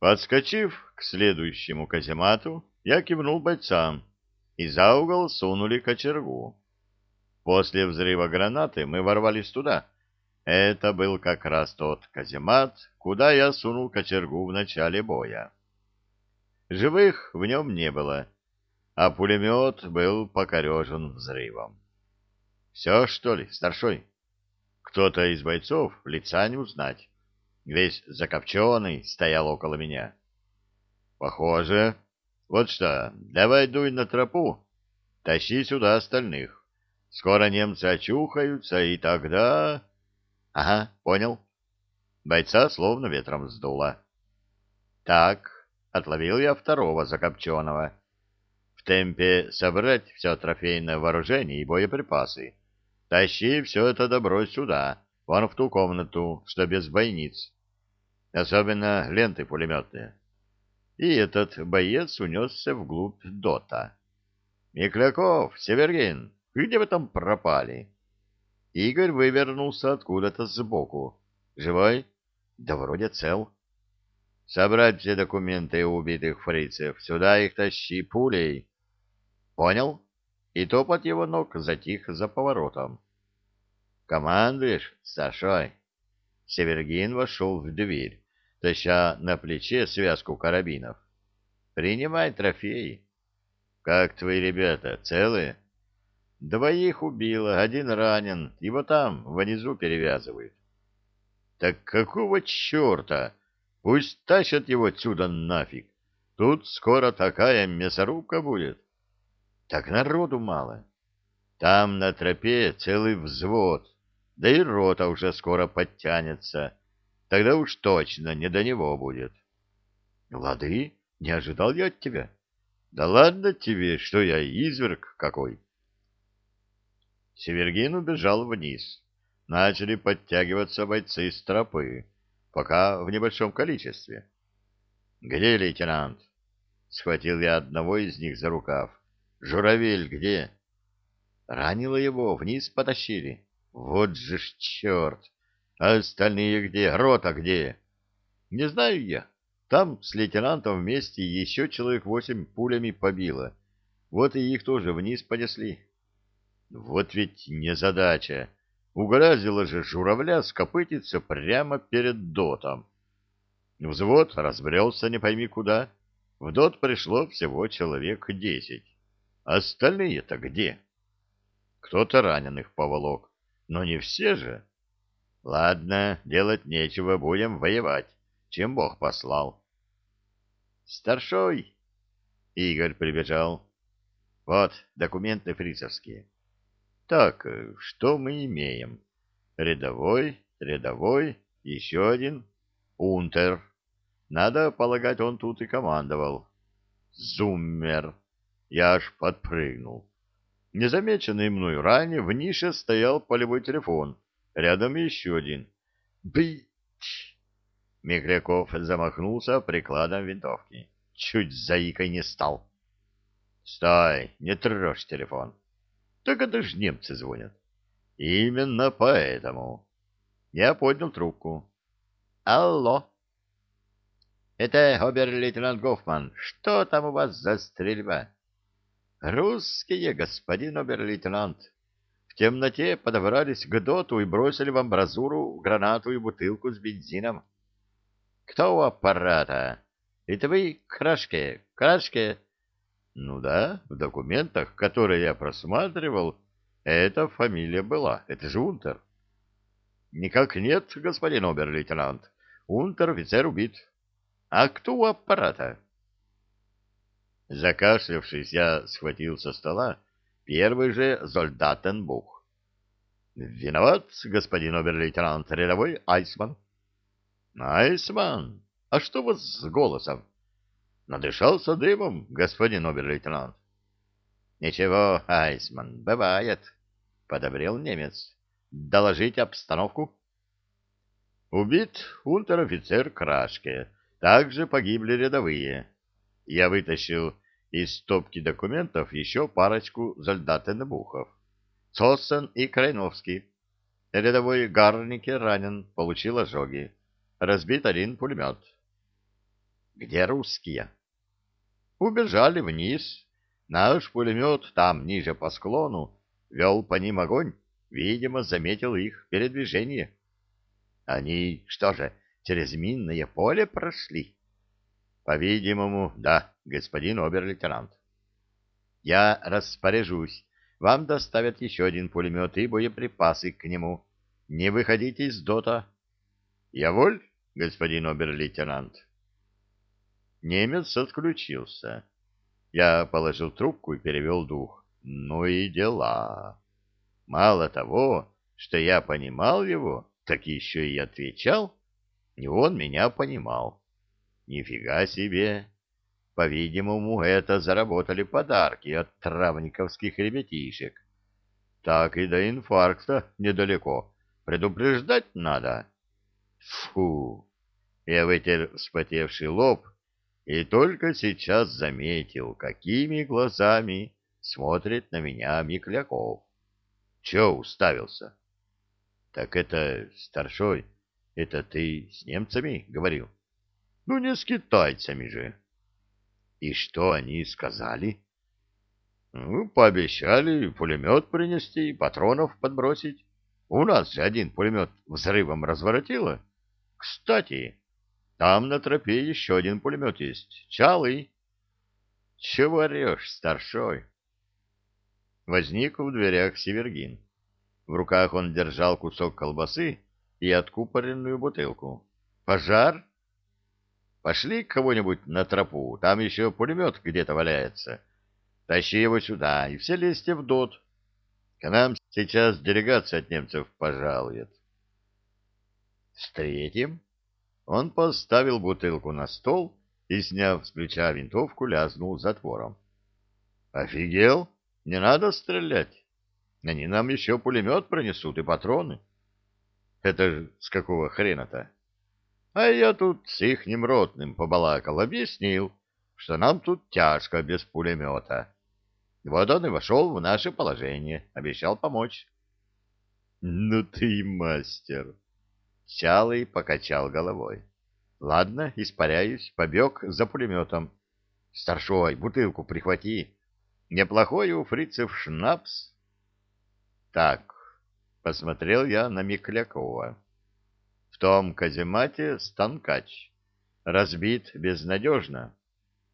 Подскочив к следующему каземату, я кивнул бойцам, и за угол сунули кочергу. После взрыва гранаты мы ворвались туда. Это был как раз тот каземат, куда я сунул кочергу в начале боя. Живых в нем не было, а пулемет был покорежен взрывом. Все, что ли, старшой? Кто-то из бойцов, лица не узнать, весь закопченный, стоял около меня. Похоже. Вот что, давай дуй на тропу, тащи сюда остальных. Скоро немцы очухаются, и тогда... Ага, понял. Бойца словно ветром сдуло. Так, отловил я второго закопченного. В темпе собрать все трофейное вооружение и боеприпасы. Тащи все это добро сюда, вон в ту комнату, что без бойниц. Особенно ленты пулеметные. И этот боец унесся вглубь дота. «Микляков, Севергин, где вы там пропали?» Игорь вывернулся откуда-то сбоку. «Живой?» «Да вроде цел». «Собрать все документы убитых фрицев. Сюда их тащи пулей». «Понял?» И топот его ног затих за поворотом. «Командуешь, Сашой?» Севергин вошел в дверь, таща на плече связку карабинов. «Принимай трофеи». «Как твои ребята, целые?» Двоих убило, один ранен, его там, внизу перевязывают. Так какого черта? Пусть тащат его отсюда нафиг. Тут скоро такая мясорубка будет. Так народу мало. Там на тропе целый взвод, да и рота уже скоро подтянется. Тогда уж точно не до него будет. Лады, не ожидал я от тебя. Да ладно тебе, что я изверг какой. Севергин убежал вниз. Начали подтягиваться бойцы с тропы, пока в небольшом количестве. — Где лейтенант? — схватил я одного из них за рукав. — Журавель где? — Ранило его, вниз потащили. — Вот же ж черт! А остальные где? Рота где? — Не знаю я. Там с лейтенантом вместе еще человек восемь пулями побило. Вот и их тоже вниз понесли. Вот ведь незадача. Угораздило же журавля скопытиться прямо перед дотом. Взвод разбрелся не пойми куда. В дот пришло всего человек десять. Остальные-то где? Кто-то раненых поволок, но не все же. Ладно, делать нечего, будем воевать, чем Бог послал. Старшой! Игорь прибежал. Вот, документы фрицевские. Так, э, что мы имеем? Рядовой, рядовой, еще один. Унтер. Надо полагать, он тут и командовал. Зуммер. Я аж подпрыгнул. Незамеченный мною ранее в нише стоял полевой телефон. Рядом еще один. Бить! Михряков замахнулся прикладом винтовки. Чуть заикой не стал. Стой, не трожь телефон. Так это ж немцы звонят. Именно поэтому. Я поднял трубку. Алло. Это обер-лейтенант Гофман. Что там у вас за стрельба? Русские, господин обер-лейтенант. Темноте подобрались к доту и бросили в амбразуру гранату и бутылку с бензином. Кто у аппарата? Это вы, Крашке? Крашке? Ну да, в документах, которые я просматривал, эта фамилия была. Это же Унтер. Никак нет, господин обер-лейтенант. Унтер-офицер убит. А кто у аппарата? Закашлявшись, я схватил со стола первый же Зольдатенбух. Виноват, господин обер-лейтенант, рядовой Айсман. Айсман? А что у вас с голосом? Надышался дымом, господин обер-лейтенант. — Ничего, Айсман, бывает, — подобрел немец. — Доложить обстановку? Убит унтер-офицер Крашке. Также погибли рядовые. Я вытащил из стопки документов еще парочку зольдатенбухов. Цоссен и Крайновский. Рядовой Гарнике ранен, получил ожоги. Разбит один пулемет. Где русские? Убежали вниз. Наш пулемет там, ниже по склону, вел по ним огонь. Видимо, заметил их передвижение. Они что же, через минное поле прошли? По-видимому, да, господин обер-лейтенант. Я распоряжусь. Вам доставят еще один пулемет и боеприпасы к нему. Не выходите из дота. Я воль, господин обер-лейтенант. Немец отключился. Я положил трубку и перевел дух. Ну и дела. Мало того, что я понимал его, так еще и отвечал, и он меня понимал. Нифига себе! По-видимому, это заработали подарки от травниковских ребятишек. Так и до инфаркта недалеко. Предупреждать надо. Фу! Я вытер вспотевший лоб и только сейчас заметил, какими глазами смотрит на меня Микляков. Че уставился? Так это, старшой, это ты с немцами говорил? Ну, не с китайцами же. И что они сказали? Ну, пообещали пулемет принести, патронов подбросить. У нас один пулемет взрывом разворотило. Кстати, там на тропе еще один пулемет есть. Чалый. Чего орешь, старшой? Возник в дверях Севергин. В руках он держал кусок колбасы и откупоренную бутылку. Пожар? Пошли кого-нибудь на тропу, там еще пулемет где-то валяется. Тащи его сюда, и все лезьте в дот. К нам сейчас делегация от немцев пожалует. Встретим. Он поставил бутылку на стол и, сняв с плеча винтовку, лязнул затвором. Офигел? Не надо стрелять. Они нам еще пулемет пронесут и патроны. Это с какого хрена-то? А я тут с ихним ротным побалакал, объяснил, что нам тут тяжко без пулемета. Вот он и вошел в наше положение, обещал помочь. — Ну ты мастер! — Чалый покачал головой. — Ладно, испаряюсь, побег за пулеметом. — Старшой, бутылку прихвати. Неплохой у фрицев шнапс. — Так, — посмотрел я на Миклякова. В том каземате станкач. Разбит безнадежно.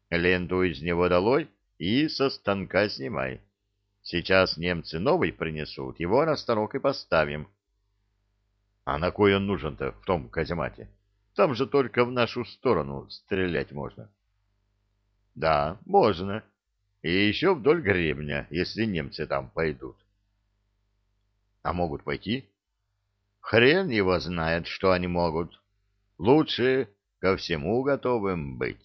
Ленту из него долой и со станка снимай. Сейчас немцы новый принесут, его на станок и поставим. А на кой он нужен-то в том каземате? Там же только в нашу сторону стрелять можно. Да, можно. И еще вдоль гребня, если немцы там пойдут. А могут пойти? Хрен его знает, что они могут. Лучше ко всему готовым быть.